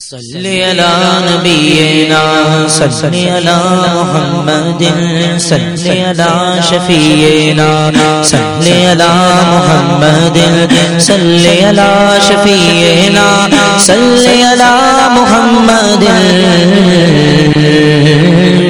صلی علی نبینا، صلی محمد، صلی علی شفیعنا، صلی علی محمد، صلی علی شفیعنا، صلی علی محمد.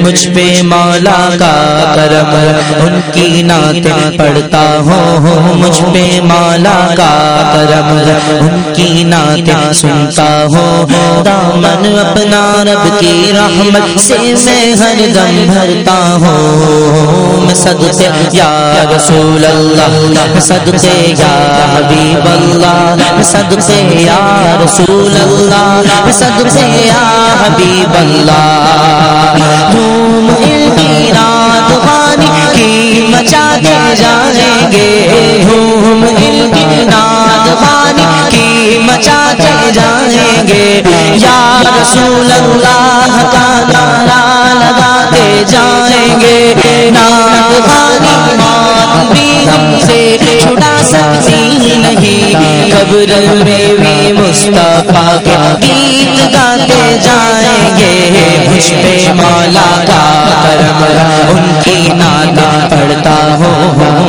مجھ پہ مولا کا کرم، ان کی نعتیں پڑھتا ہوں۔ مجھ پہ مولا کا کرم، ان کی نعتیں سنتا ہوں۔ دامن اپنا رب کی رحمت سے میں ہر دم بھرتا ہوں۔ میں صدقے یا رسول اللہ میں صدقے یا حبیب اللہ۔ میں صدقے یا رسول اللہ میں صدقے یا حبیب اللہ۔ دھوم کی رات غانی کی مچاتے جائیں گے۔ دھوم کی رات غانی کی مچاتے جائیں گے۔ یا رسول اللہ کا نعرہ لگاتے جائیں گے۔ نعرہ ہم سے چھڑا سکتی نہیں۔ قبر میں بھی مصطفیٰ کے گیت گاتے جائیں گے۔ مجھ پہ مولا کا کرم ان کی نادا پڑھتا ہو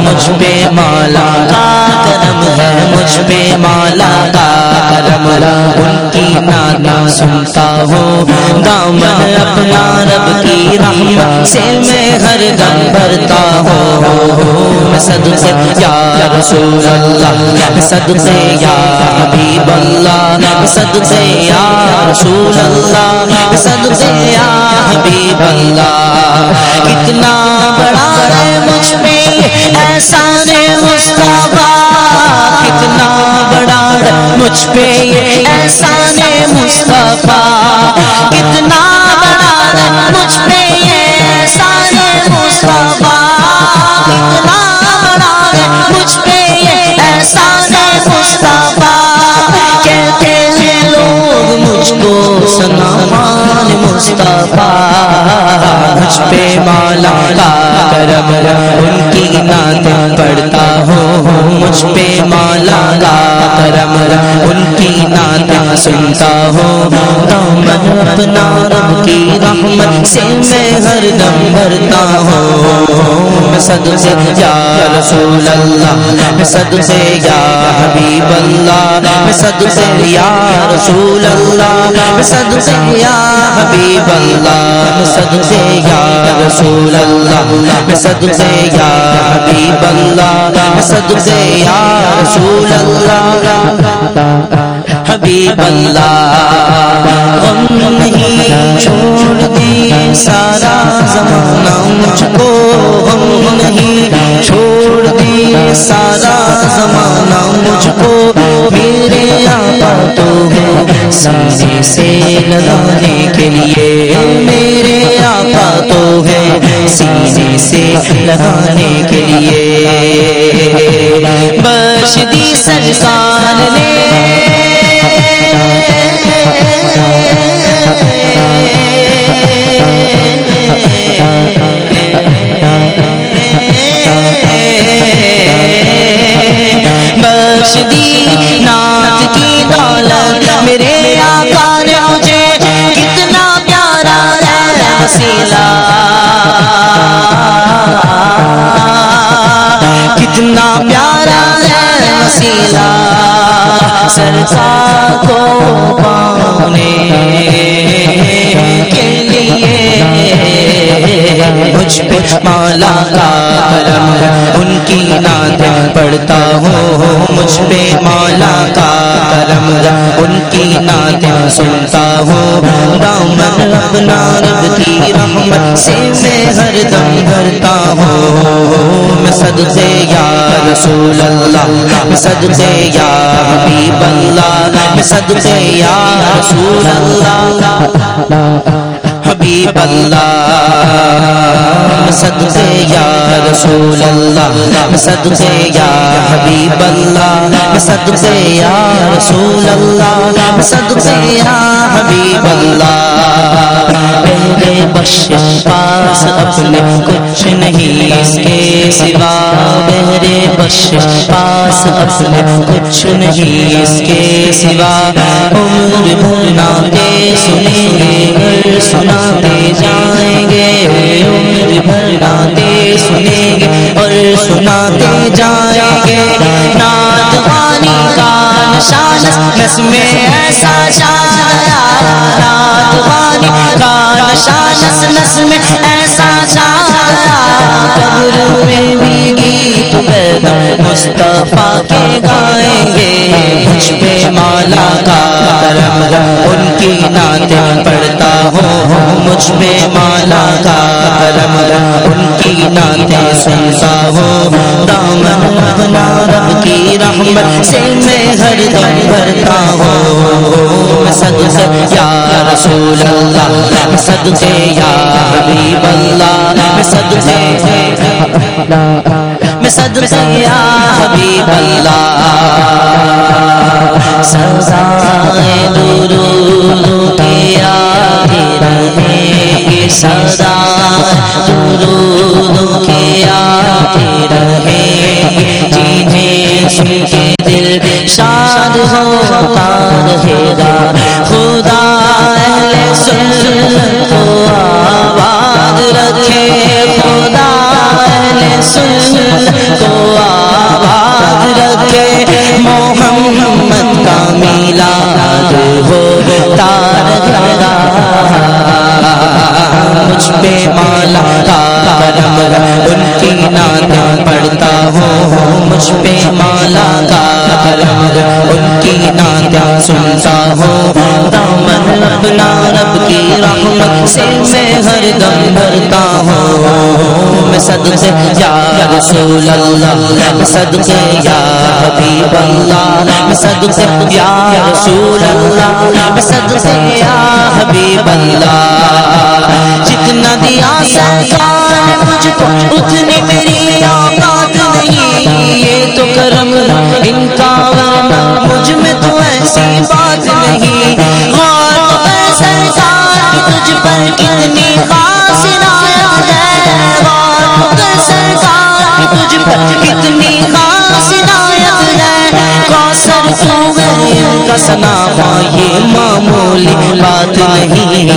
مجھ پہ مولا کا کرم ہے مجھ پہ مولا کا کرم ان کی نادا سنتا ہوں دامن اپنا رب کی رحمت سے میں ہر دم بھرتا ہوں میں صدقے یا رسول اللہ میں صدقے یا حبیب اللہ میں صدقے یا رسول اللہ میں صدقے یا حبیب اللہ کتنا بڑا ہے مجھ پہ احسان مصطفیٰ۔ کتنا بڑا ہے مجھ پہ احسان مصطفیٰ، کتنا بڑا مجھ پہ احسان مصطفیٰ، کتنا بڑا مجھ پہ یہ احسان مصطفیٰ۔ کہتے ہیں لوگ مجھ کو سنامان مصطفیٰ۔ مجھ پہ مولا کا کرم ان کی نعت پڑھتا ہوں۔ مجھ پہ مولا کا کرم ان کی نعت سنتا ہوں۔ دامن اپنا رب کی رحمت سے میں ہر دم بھرتا ہوں۔ میں صدقے یا رسول اللہ، میں صدقے یا حبیب اللہ، میں صدقے یا رسول اللہ، میں صدقے یا حبیب اللہ، میں صدقے یا رسول اللہ، میں صدقے یا حبیب اللہ، میں صدقے یا رسول اللہ، حبیب اللہ، غم نہیں چھوڑ سارا زمانہ مجھ کو، غم نہیں چھوڑ سارا زمانہ مجھ کو، میرے آقا تو ہے سینے سے لگانے کے لیے، میرے آقا تو ہے سینے سے لگانے کے لیے۔ بخش دی سرکار نے۔ وسیلہ۔ سرکار کو پانے کے مجھ پہ مولا کا کرم ان کی نعت پڑھتا ہوں۔ مجھ پہ مولا کا کرم ان کی نعت سنتا ہوں۔ دامن اپنا رب کی رحمت سے میں ہر دم بھرتا ہوں۔ میں صدقے یا رسول اللہ، میں صدقے یا حبیب اللہ، میں صدقے یا رسول اللہ۔ حبیب اللہ۔ رسول اللہ صدقے یا حبیب اللہ صدقے یا رسول اللہ صدقے یا حبیب اللہ۔ میرے بخشش پاس اپنے کچھ نہیں، اس کے سوا بہرے بش پاس اپنے کچھ نہیں، اس کے سوا عمر بھر ناتے سنیں گے سناتے جائیں گے، عمر بھر ناتے سنیں گے اور سناتے جائیں گے۔ ناد پانی کا نشان نس میں ایسا چھایا ناد پانی کا نشان نس نس میں ایسا چھایا قبر میں بھی گیت پیدا مصطفیٰ کے گائیں گے مجھ پہ مالا کا کرم، ان کی نعتیں پڑھتا ہوں، مجھ پہ مالا کا کرم، ان کی نعتیں سنتا ہوں۔ دامن اپنا رب کی رحمت سے میں ہر دم بھرتا ہوں۔ میں صدقے یا رسول اللہ میں صدقے یا حبیب اللہ۔ میں صدقے صدقے یا حبیب اللہ۔ سزائے درود کے آگے رہیں گے سزا۔ درود کے آگے رہیں گے جنہیں سن دل شاد ہوتا رہے گا خدا اہل سنت محمد کا میلاد ہو تار گرا مجھ پہ مالا کا کرم ان کی نعتیں پڑھتا ہوں مجھ پہ مالا کا کرم ان کی نعتیں سنتا ہوں دامن اپنا رب کی رحمت سے میں ہر دم بھرتا ہوں۔ میں صدقے یا رسول اللہ، میں صدقے یا حبیب اللہ۔ میں صدقے یا رسول اللہ، میں صدقے یا حبیب اللہ۔ جتنا دیا سرکار نے مجھ کو، اتنی میری اوقات نہیں۔ یہ تو کرم، ان کا سنا یہ معمولی بات نہیں۔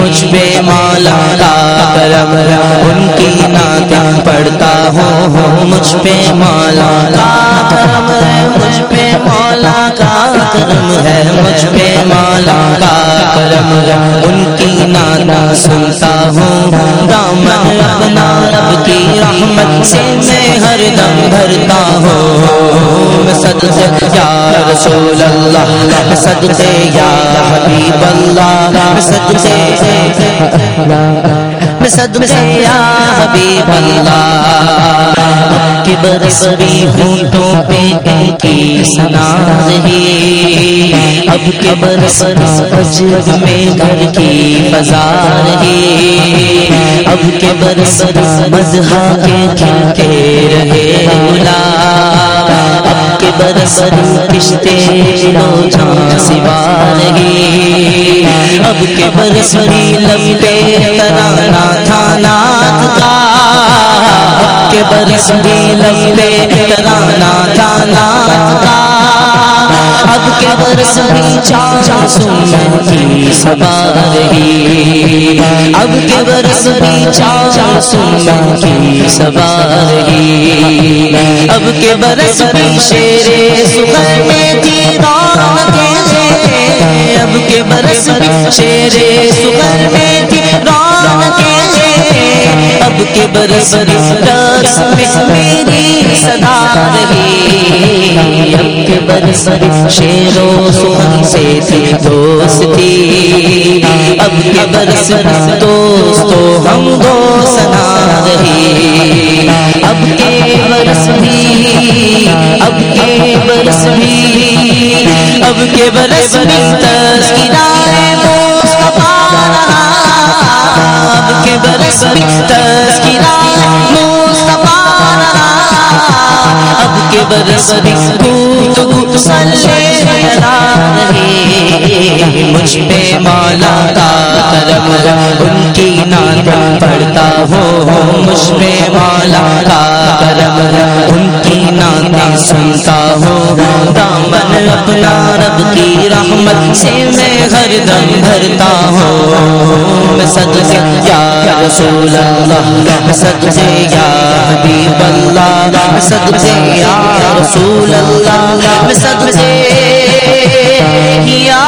مجھ پہ مالا کا کرم، ان کی نعتیں پڑھتا ہوں۔ مجھ پہ مالا کا کرم ہے، مجھ پہ مولا کا کرم ہے۔ مجھ پہ مالا کا کرم، ان کی نانا سنتا ہوں۔ دامن سے میں ہر دم بھرتا ہوں۔ صدقے یا رسول اللہ، صدقے یا حبیب اللہ۔ میں صدقے میں صدقے یا حبیب اللہ۔ کہ برس بھی ہونٹوں پہ ان کی سنا رہی اب کے برس مسجد میں گھر کی فضا رہی اب کے برس مذہا کے کھلتے رہے گلا اب کے برس کشتے لو جہاں سوا۔ کے برس بھی لمبے ترانا تھا نات کا۔ اب کے برس بھی لمبے ترانا تھا نات کا۔ اب کے برس بھی چار سن کی سبا رہی۔ اب کے برس بھی چار سن کی سبا رہی۔ اب کے برس بھی شیر سخر میں تھی اب کے برس بھی شیر سخر میں تھی رونق اب کے برس رس میں میری صدا رہی۔ اب کے برس شیر و سخن سے تھی دوستی۔ اب کے برس دوستو، ہم دو سنا رہی۔ اب کے برس بھی، اب کے برس بھی۔ اب کے برس بھی تذکرائے مصطفیٰ رہا۔ اب کے برس بھی تذکرائے مصطفیٰ رہا۔ اب کے برس بھی گفتگو صلی رہی مجھ پہ مولا کا کرم ان کی نعت پڑھتا ہوں مجھ پہ مولا کا کرم ان کی نعتیں سنتا ہوں دامن اپنا رب کی رحمت سے میں ہر دم بھرتا ہوں۔ میں سد سے یا رسول اللہ، میں سد سے یا حبیب اللہ، میں سد سے یا رسول اللہ، میں سد سے یا